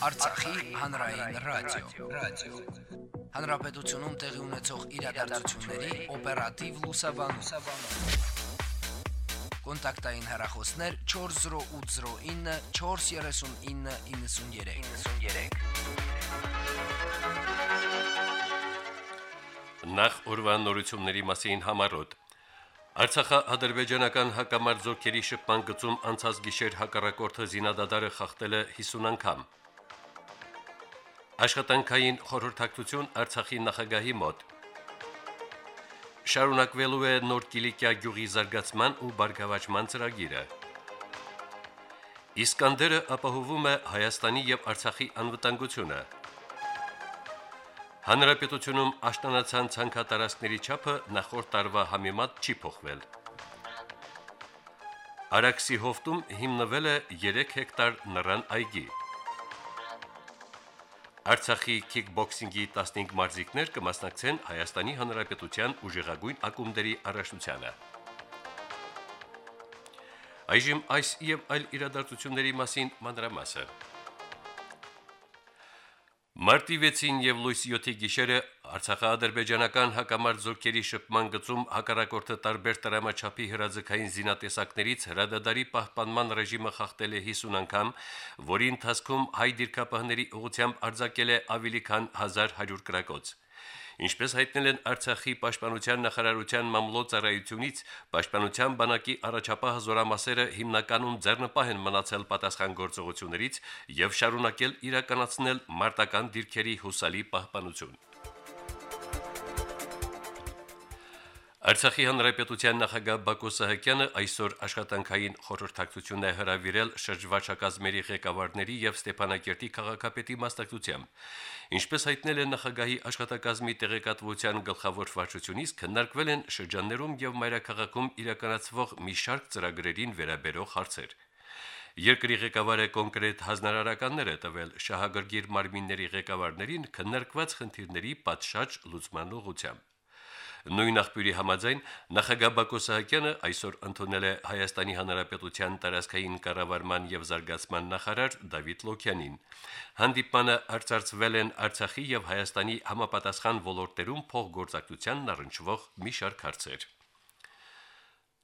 Արցախի հանրային ռադիո, ռադիո։ Հանրապետությունում տեղի ունեցող իրադարձությունների օպերատիվ լուսաբանում։ Կոնտակտային հեռախոսներ 40809 43993։ 93։ Նախ օրվան նորությունների մասին համարոտ Արցախա-ադրբեջանական հակամարձությունների շփման գծում անցած գիշեր հակառակորդը զինադադարը խախտել է 50 անգամ։ Աշխատանքային խորհրդակցություն Արցախի նախագահի մոտ։ Շարունակվելու է Նոր Կիլիկիա գյուղի զարգացման ու բարգավաճման ծրագիրը։ Իսկանդերը ապահովում է Հայաստանի եւ Արցախի անվտանգությունը։ Հանրապետությունում աշտանացան ցանկատարածքների չափը նախորդ տարվա համեմատ չի փոխվել։ Արաքսի հովտում հիմնվել է 3 հեկտար նռան այգի։ Արցախի քիկբոքսինգի 15 մարզիկներ կմասնակցեն Հայաստանի Հանրապետության ուժեղագույն ակումբների առաջնությանը։ Այժմ այս եւ այլ իրադարձությունների մասին մանրամասը։ Մարտի 6-ին եւ լույս 7-ի գիշերը Արցախա-ադրբեջանական հակամարտ զորքերի շփման գծում հակառակորդը տարբեր տրամաչափի հրաձգային զինատեսակներից հրադադարի պահպանման ռեժիմը խախտել է 50 անգամ, որի ընթացքում հայ դիրքապահների ուղությամբ արձակել է ավելի քան 1100 կրակոց։ Ինչպես հայտնել են Արցախի պաշտպանության նախարարության մամլոյցարայությունից, պաշտպանության բանակի առաջապահ զորամասերը հիմնականում ձեռնպահ են մնացել պատասխան գործողություններից եւ շարունակել իրականացնել մարտական դիրքերի հուսալի պահպանություն։ Արցախի հանրապետության նախագահ Բակո Սահակյանը այսօր աշխատանքային խորհրդակցություն է հրավիրել շրջվարչակազմերի ղեկավարների եւ Ստեփանակերտի քաղաքապետի մասնակցությամբ։ Ինչպես հայտնել է նախագահի աշխատակազմի տեղեկատվության գլխավոր վարչությունից, քննարկվել են շրջաններում եւ մայրաքաղաքում իրականացվող մի շարք ծրագրերին վերաբերող հարցեր։ Երկրի ղեկավարը կոնկրետ հանրարարականներ է տվել շահագրգիռ մարմինների ղեկավարներին քննարկված խնդիրների պատշաճ լուծման ուղղությամբ։ Նույն աղբյուրի համաձայն նախագահ Բակո Սահակյանը այսօր ընդունել է Հայաստանի Հանրապետության տարածքային կառավարման եւ զարգացման նախարար Դավիթ Լոքյանին։ Հանդիպանը արծարծվել են Արցախի եւ Հայաստանի համապատասխան ոլորտերում փոխգործակցությանն առնչվող մի շարք հարցեր։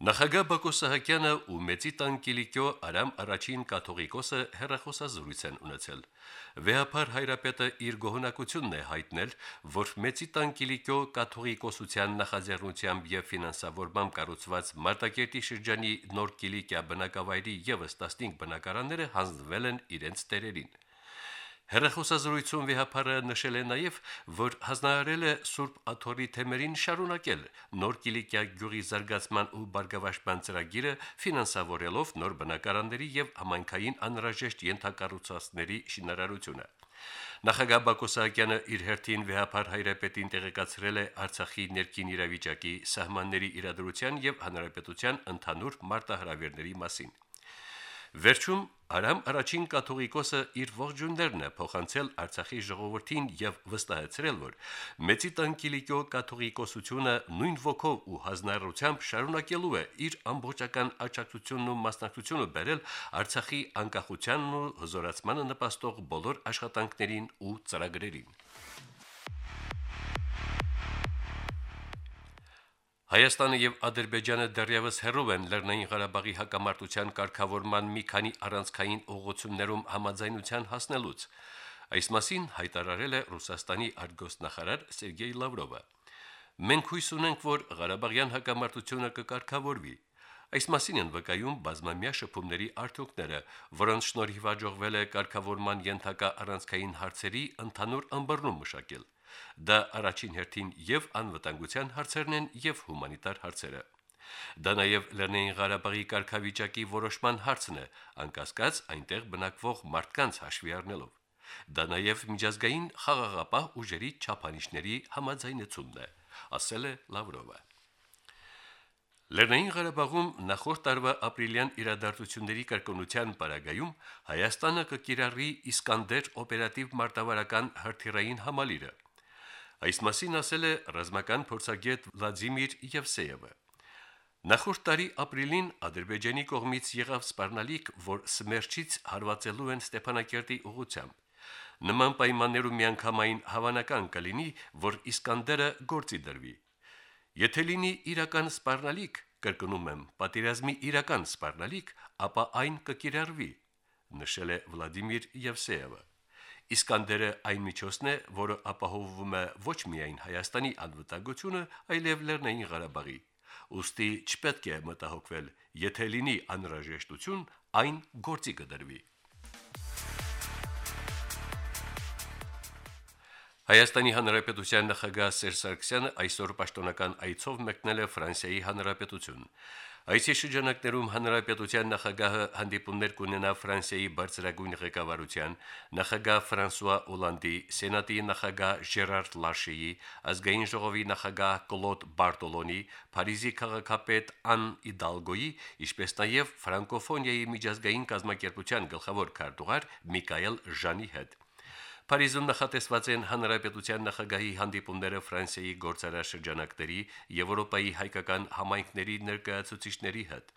Նախագահ Բակո Սահակյանը ու Մեծի Տանկիլիկյո Արամ առաջին կաթողիկոսը հերախոսազրույց են ունեցել։ Վեհապար հայրապետը իր գոհնակությունն է հայտնել, որ Մեծի Տանկիլիկյո կաթողիկոսության նախաձեռնությամբ եւ ֆինանսավորմամբ կառուցված Մարտակերտի շրջանի Նոր Կիլիկիա բնակավայրի եւս 15 բնակարանները հանձնվել են իրենց տերերին։ Հերախոսազրույցում վեհապարը նշել է նաև, որ հանձնարարել է Սուրբ Աթորի թեմերին շարունակել նոր Կիլիկիա գյուղի զարգացման ու բարգավաճման ծրագիրը ֆինանսավորելով նոր բնակարանների եւ համայնքային անհրաժեշտ ենթակառուցվածքների շինարարությունը։ Նախագահ Բակո Սահակյանը իր հերթին վեհապար հայրապետին տեղեկացրել է Արցախի ներքին իրավիճակի սահմանների իրադրության եւ հանրապետության ընդհանուր մարտահրավերների մասին։ Վերջում Արամ առաջին կաթողիկոսը իր ողջուններն է փոխանցել Արցախի ժողովրդին եւ վստահեցրել, որ Մեծի Տանկիլիկյո կաթողիկոսությունը նույն ոգով ու հանրարությամբ շարունակելու է իր ամբողջական աջակցությունն ու մասնակցությունը բերել Արցախի անկախությանն ու հզորացմանը նպաստող բոլոր աշխատանքներին ու ծրագրերին։ Հայաստանը եւ Ադրբեջանը դեռևս հերով են Լեռնային Ղարաբաղի հակամարտության կարգավորման մի քանի առանցքային ուղղություններում համաձայնության հասնելուց։ Այս մասին հայտարարել է Ռուսաստանի արտգոստնախարար Սերգեյ Լավրովը։ Մենք հույս ունենք, որ Ղարաբաղյան հակամարտությունը կկարգավորվի։ Այս մասին են վկայում բազմամյա շփումների արդյունքները, որոնց շնորհիվ աջողվել է կարգավորման ենթակա առանցքային հարցերի ընդհանուր ըմբռնում մշակել։ Դա առաջին հերթին եւ անվտանգության հարցերն են եւ հումանիտար հարցերը։ Դա նաև Լեռնային Ղարաբաղի կարգավիճակի որոշման հարցն է, անկասկած այնտեղ բնակվող մարդկանց հաշվի առնելով։ Դա նաև միջազգային խաղաղապահ ուժերի չափանիշների համաձայնությունն է, ասել է Լավրովը։ Լեռնային Ղարաբաղում նախորդ տարվա ապրիլյան իրադարձությունների կրկնության պարագայում Հայաստանը կկիրառի Իսկանդեր օպերատիվ մարտավարական հրթիռային համալիրը։ Այս մասին ասել է ռազմական փորձագետ Վլադիմիր Եվսեևը։ Նախորդ տարի ապրիլին Ադրբեջանի կողմից եղավ սպառնալիք, որ Սմերչից հարվածելու են Ստեփանակերտի ուղությամբ։ Նման պայմաններում միանգամայն հավանական կլինի, որ Իսկանդերը գործի դրվի։ Եթե լինի իրական սպառնալիք, կրկնում եմ, պատերազմի իրական սպառնալիք, ապա այն կկիրառվի, նշել է Վլադիմիր Եվսեևը։ Իսկանդերը այն միջոցն է, որը ապահովվում է ոչ միայն Հայաստանի անվտանգությունը, այլև Լեռնային Ղարաբաղի։ Ոստի չպետք է մտահոգվել, եթե լինի անհրաժեշտություն, այն գործի կդրվի։ Հայաստանի Հանրապետության նախագահ Սերժ Սարգսյանը այսօր պաշտոնական այցով մեկնել է Ֆրանսիայի Հանրապետություն։ Այսի շրջանակներում Հանրապետության նախագահը հանդիպումներ կունենա Ֆրանսիայի բարձրագույն ղեկավարության, նախագահ Ֆրանսուয়া Օլանդի, Սենատի նախագահ Ժերարդ Լաշեի, ազգային ժողովի նախագահ Կլոդ Բարտոլոնի, Փարիզի քաղաքապետ Ան Իդալգոյի, ինչպես նաև ֆրանկոֆոնիայի միջազգային կազմակերպության գլխավոր քարտուղար Միկայել Ժանի հետ։ Փարիզում նախատեսված են հանրապետության նախագահի հանդիպումները Ֆրանսիայի գործարաշրջանակների, Եվրոպայի հայկական համայնքների ներկայացուցիչների հետ։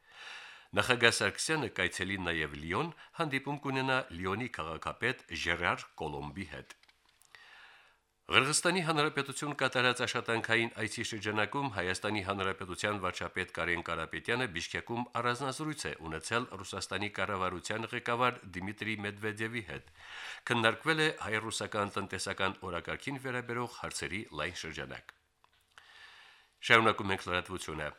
Նախագահ Սարգսյանը կայցելի նաև Լիոն, հանդիպում կունենա Լիոնի քաղաքապետ Ժերար Կոլոմբի հետ։ Ղրղստանի Հանրապետություն կատարած աշխատանքային այցի շրջանակում Հայաստանի Հանրապետության վարչապետ Կարեն Կարապետյանը Բիշկեկում առանձնազրույց է ունեցել Ռուսաստանի կառավարության ղեկավար Դիմիտրի Մեդվեդևի հետ։ Քննարկվել է հայ-ռուսական տնտեսական օրակարգին վերաբերող հարցերի լայն շրջանակ։ Շարունակում ենք լրատվությունը։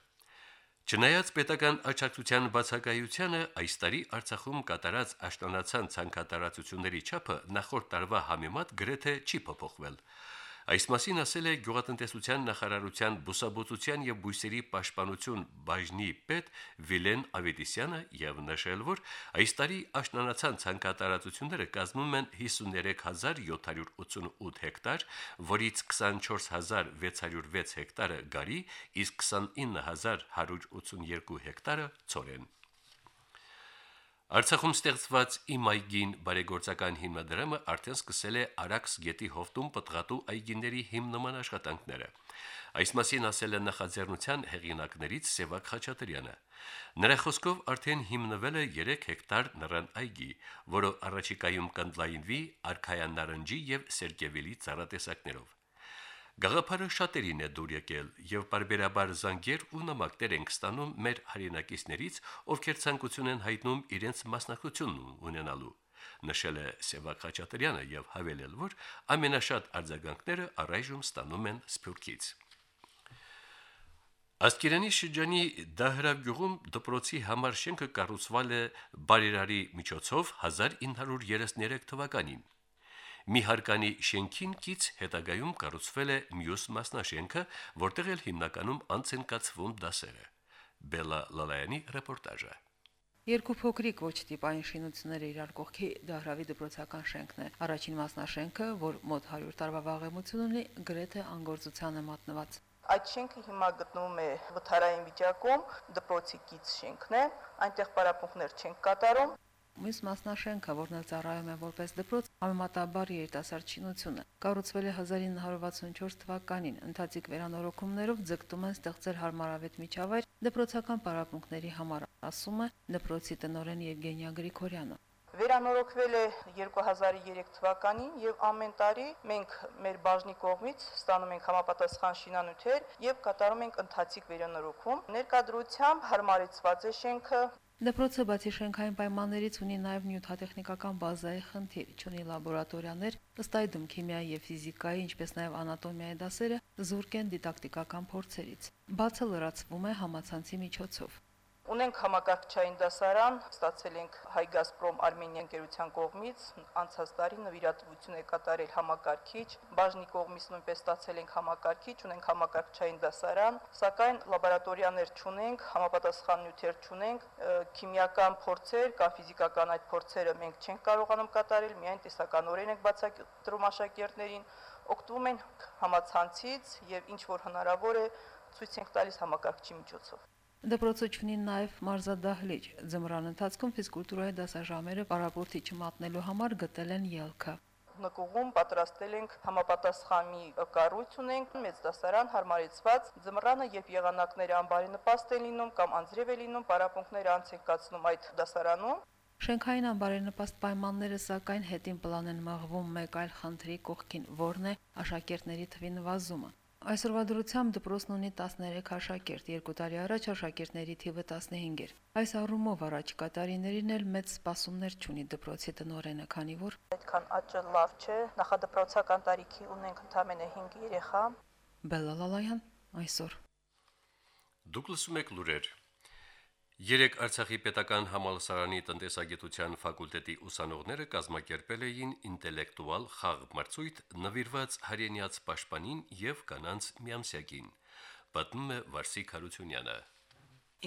Չնայած պետական աջակցության բացակայությանը այս տարի Արցախում կատարած աշտանացան ցանկատարածությունների չափը նախորդ տարվա համեմատ գրեթե չի փոփոխվել։ Այս մասին ասել է Գյուղատնտեսության նախարարության բուսաբուծության եւ բույսերի պաշտպանություն բաժնի պետ Վիլեն Ավետիսյանը եւ նշել, որ այս տարի աշնանացան ցանկատարածությունները կազմում են 53788 հեկտար, որից 24606 հեկտարը գարի, իսկ 29182 հեկտարը ծորեն։ Արցախում ստեղծված Իմայգին բարեգործական հիմնադրամը արդեն սկսել է Արաքս գետի հովտում պատղատու այգիների հիմնման աշխատանքները։ Այս մասին ասել է նախաձեռնության հեղինակներից Սևակ Խաչատրյանը։ Նրա խոսքով արդեն հիմնվել է 3 հեկտար նռան այգի, որը առաջիկայում կընդլայնվի արքայան նարնջի եւ սերկևիլի ծառատեսակներով։ Գաղափարը շատերին է դուր եկել եւ բարբերաբար զանգեր ու նամակներ ենք ստանում մեր հայրենակիցներից, ովքեր ցանկություն են հայտնում իրենց մասնակցությունն ունենալու նշել է Սևակ Խաչատրյանը եւ հավելել, որ ամենաշատ արձագանքները առայժմ ստանում են Սփյուռքից։ Ասկերանի շրջանի Դահրավյուղում դպրոցի համար շենքը կառուցվել է բարերարի միջոցով 1933 թվականին։ Մի հարկանի շենքին կից հետագայում կառուցվել է մյուս մասնաշենքը, որտեղ էլ հիմնականում անց են կացվում դասերը։ Բելա Լալայանի ռեպորտաժը։ Երկու փոքրիկ ոչ տիպային շինությունները իրար կողքի Դահրավի դպրոցական շենքն է։ Առաջին մասնաշենքը, որ մոտ 100 տարվա վաղեմություն ունի, գրեթե անգործության է մատնված։ Այդ շենքը հիմա գտնվում է վթարային վիճակում, դպրոցի կից շենքն է, այնտեղ պարապմունքներ չենք կատարում, Մյուս մասնաշենքը, որն էլ ծառայում է որպես դպրոց, համեմատաբար երիտասարդ շինություն է։ Կառուցվել է 1964 թվականին։ Ընթացիկ վերանորոգումներով ձգտում են ստեղծել հարմարավետ միջավայր դպրոցական պարապմունքների համար, ասում է դպրոցի տնօրեն Եվգենիա Գրիգորյանը վերանորոգվել է 2003 թվականին եւ ամեն տարի մենք մեր բաժնի կողմից ստանում ենք համապատասխան շինանյութեր եւ կատարում ենք ընթացիկ վերանորոգում։ Ներկայդրությամբ հարմարեցված է շենքը, Դպրոցը բացի շենքային պայմաններից ունի նաև նյութատեխնիկական բազայի խնդիր, ունի լաբորատորիաներ, ըստ այդմ քիմիայի եւ ֆիզիկայի, ինչպես նաև անատոմիայի դասերը զուրկ են դիդակտիկական փորձերից։ Բացը լրացվում է համացանցի միջոցով։ Ունենք համակարգչային դասարան, ստացել ենք Հայգազպրոմ Արմենիա ընկերության կողմից, անցած տարի նվիրատվություն է կատարել համակարգիչ, բաժնի կողմից նույնպես ստացել ենք համակարգիչ, ունենք համակարգչային դասարան, սակայն լաբորատորիաներ չունենք, համապատասխան նյութեր չունենք, քիմիական փորձեր կամ ֆիզիկական այդ փորձերը մենք չենք կարողանում կատարել, միայն տեսականորեն ենք բացատրում աշակերտներին, օգտվում են համացանցից եւ ինչ որ հնարավոր է ցույց ենք տալիս համակարգչի միջոցով։ Դպրոցը ունի նաև մարզադահլիճ։ Ձմռան ընթացքում ֆիզկուլտուրայի դասաժամերը պարապորտի չմատնելու համար գտել են ելքը նկուղում պատրաստել ենք համապատասխանի կառույց ունենք մեծ դասարան հարմարեցված ձմռանը երբ եղանակները անբարի նպաստ են լինում կամ անձրև է լինում պարապմունքները անց են կացնում այդ դասարանում Շենքային անբարենպաստ պայմանները սակայն հետին պլան են մաղվում մեկ այլ խնդրի կողքին, որն է աշակերտների թվի նվազումը։ Այսօրվա դրությամբ դպրոցն ունի 13 աշակերտ, երկու տարի առաջ աշակերտների թիվը 15 էր։ Այս առումով առաջիկա տարիներին էլ մեծ սպասումներ չունի դպրոցի տնօրենը, քանի որ Այդքան աճը լավ չէ, նախադպրոցական տարիքի ունենք ընդամենը 5 երեխա, Բելալալայան այսօր Դուք լսում եք լուրեր։ Երեք Արցախի պետական համալսարանի տնտեսագիտության ֆակուլտետի ուսանողները կազմակերպել էին ինտելեկտուալ խաղ մրցույթ նվիրված հայրենիաց պաշտպանին եւ կանանց միամսյակին։ Պատմում է Վարսիկ Հարությունյանը։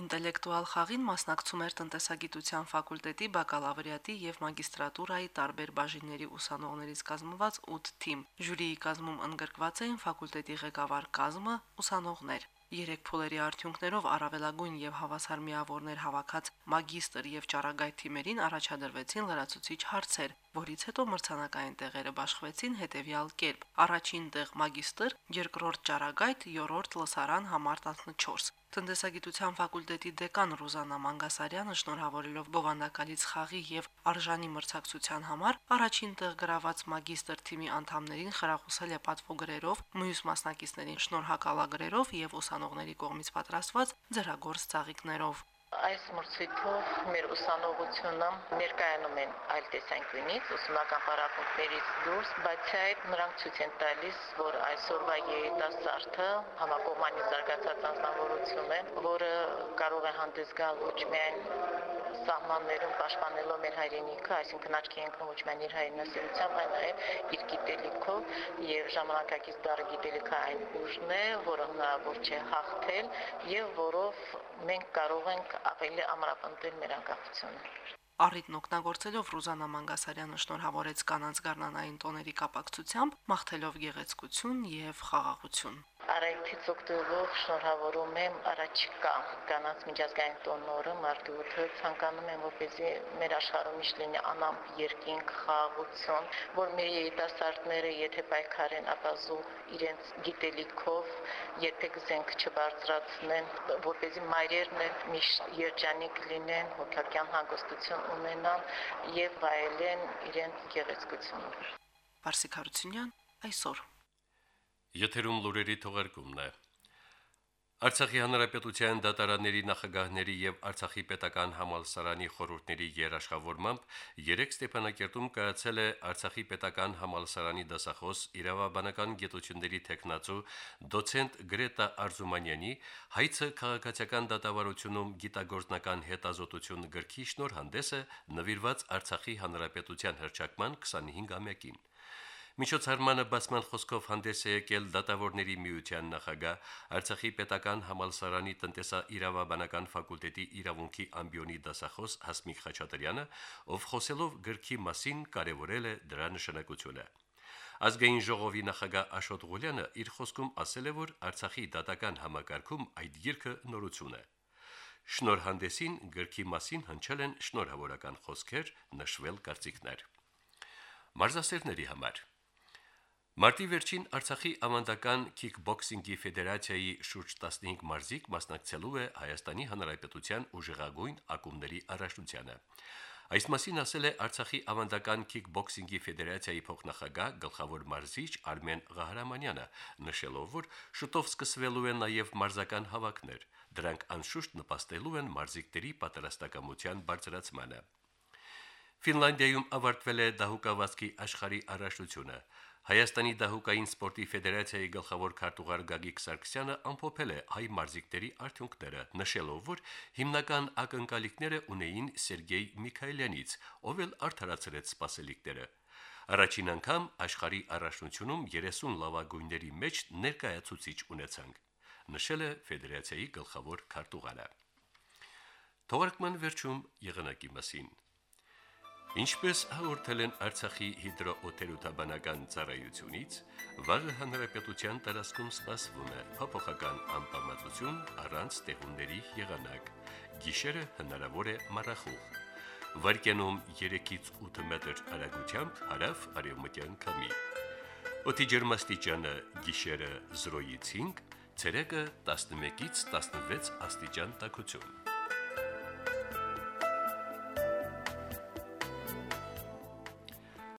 Ինտելեկտուալ խաղին մասնակցում էր տնտեսագիտության ֆակուլտետի բակալավրիատի եւ մագիստրատուրայի տարբեր բաժինների ուսանողներից կազմված 8 թիմ։ Ժյուրիի կազմում ընդգրկված էին ֆակուլտետի ղեկավար կազմը, ուսանողներ։ Երեք փուլերի արդյունքներով առավելագույն եւ հավասար միավորներ հավաքած մագիստր եւ ճարագայթ թիմերին առաջադրվեցին լրացուցիչ հարցեր, որից հետո մրցանակային տեղերը բաշխվեցին հետեւյալ կերպ. առաջին տեղ մագիստր, երկրորդ ճարագայթ, երրորդ լսարան համար 14։ Տնտեսագիտության ֆակուլտետի դեկան Ռուզանա Մանգասարյանը շնորհավորելով բովանդակալից խաղի եւ արժանի մրցակցության համար առաջին տեղ գրաված մագիստր թիմի անդամներին խրախուսել է պատվոգրերով, մյուս մասնակիցներին շնորհակալագրերով եւ ուսանողների կողմից պատրաստված ձեռագործ ծաղիկներով։ Այս մրցույթով մեր ուսանողությունը ներկայանում են այլ տեսանկյունից, ուսումնական պարապմունքներից դուրս, բայց այդ նրանք ցույց են տալիս, որ այսօրվա երիտասարդը համակողմանի զարգացած անձնավորություն է, որը կարող է հանդես գալ ոչ միայն սահմաններում պաշտպանելով մեր հայրենիքը, այսինքն աչքի ենք ոչ միայն իր հայրենասիրությամբ, այլ նաև իր գիտելիքով եւ ժամանակակից դառը գիտելիքը այն ուժն է, որը հնարավոր չէ հաղթել եւ որով մենք կարող ենք ավելի ամրապնդել մեր անկախությունը։ Առիթն օգտագործելով Ռուզանա Մանգասարյանը շնորհավորեց կանանց գառնանային տոների կապակցությամբ, մաղթելով գեղեցկություն եւ խաղաղություն։ Արայթից օգտվելով շնորհավորում եմ առաջիկա կանանց միջազգային տոնորը մարտի 8-ը ցանկանում եմ որպեսզի մեր աշխարհում միշտ լինի անամպ երկինք խաղաղություն, որ մեր երիտասարդները եթե պայքարեն, ապա զու իրենց գիտելիքով երբեք զենք չբարձրացնեն, որպեսզի մայրերն էլ միշտ երջանիկ լինեն, հոգեկան հանգստություն ունենան եւ վայելեն իրենց գեղեցկությունը։ Վարսիկ Հարությունյան այսօր Եթերում լուրերի թողարկումն է։ Արցախի հանրապետության դատարանների նախագահների եւ Արցախի պետական համալսարանի խորհուրդների երաշխավորմամբ երեք Ստեփանակերտում կայացել է Արցախի պետական համալսարանի դասախոս իրավաբանական գիտությունների տեխնացու դոցենտ Գրետա Արզումանյանի հայցը քաղաքացիական դատավարությունում գիտագործնական հետազոտություն գրքի շնորհանդեսը նվիրված Արցախի հանրապետության հրճակման 25-ամյակին։ Միջոցառմանը բացման խոսքով հանդես է եկել դատավորների միության նախագահ Արցախի պետական համալսարանի տնտեսա-իրավաբանական ֆակուլտետի իրավունքի ամբիոնի դասախոս Հասմիկ Խաչատրյանը, ով խոսելով գրքի մասին կարևորել է դրա նշանակությունը։ Ազգային ժողովի նախագահ Աշոտ Ղուլյանը իր խոսքում ասել է, որ Արցախի դատական համակարգում այդ երկը նորություն է։ Շնորհանդեսին գրքի մասին հնչել են շնորհավորական խոսքեր, նշվել կարծիքներ։ Մարզասերների համար Մարտի վերջին Արցախի ավանդական քիքբոքսինգի ֆեդերացիայի շուրջ 15 մարզիկ մասնակցելու է Հայաստանի Հանրապետության ուժեղագույն ակումբների առաջնությանը։ Այս մասին ասել է Արցախի ավանդական քիքբոքսինգի ֆեդերացիայի փոխնախագահ գլխավոր մարզիչ Արմեն Ղահարամանյանը, նշելով, որ շուտով սկսվելու են նաև մարզական հավաքներ։ Դրանք անշուշտ նպաստելու են մարզիկների պատրաստակամության բարձրացմանը։ Ֆինլանդիայում ավարտվել է դահուկավազքի աշխարհի առաջնությունը։ Հայաստանի դահուկային սպորտի ֆեդերացիայի գլխավոր քարտուղար Գագիկ Սարգսյանը ամփոփել է հայ մարզիկների արդյունքները, նշելով, որ հիմնական ակնկալիքները ունեին Սերգեյ Միքայելյանից, ով էլ արդարացրեց սպասելիքները։ Առաջին անգամ աշխարհի առաջնությունում 30 լավագույնների մեջ ներկայացուցիչ ունեցանք, նշել է ֆեդերացիայի գլխավոր քարտուղարը։ Թողարկման վերջում եղանակի մասին։ Ինչպես հաղորդել են Արցախի հիդրոօթերոթաբանական ծառայությունից, վաղը հանրապետության տարածքում սպասվում է փոփոխական անբավարարություն առանց տեղումների եղանակ։ Գիշերը հնարավոր է մռախուղ։ Վարկյանում 3-ից 8 մետր արագությամբ հարավ արևմտյան քամի։ Օդի ջերմաստիճանը գիշերը 0-ից 5, ցերեկը 11-ից 16 աստիճան տաքություն։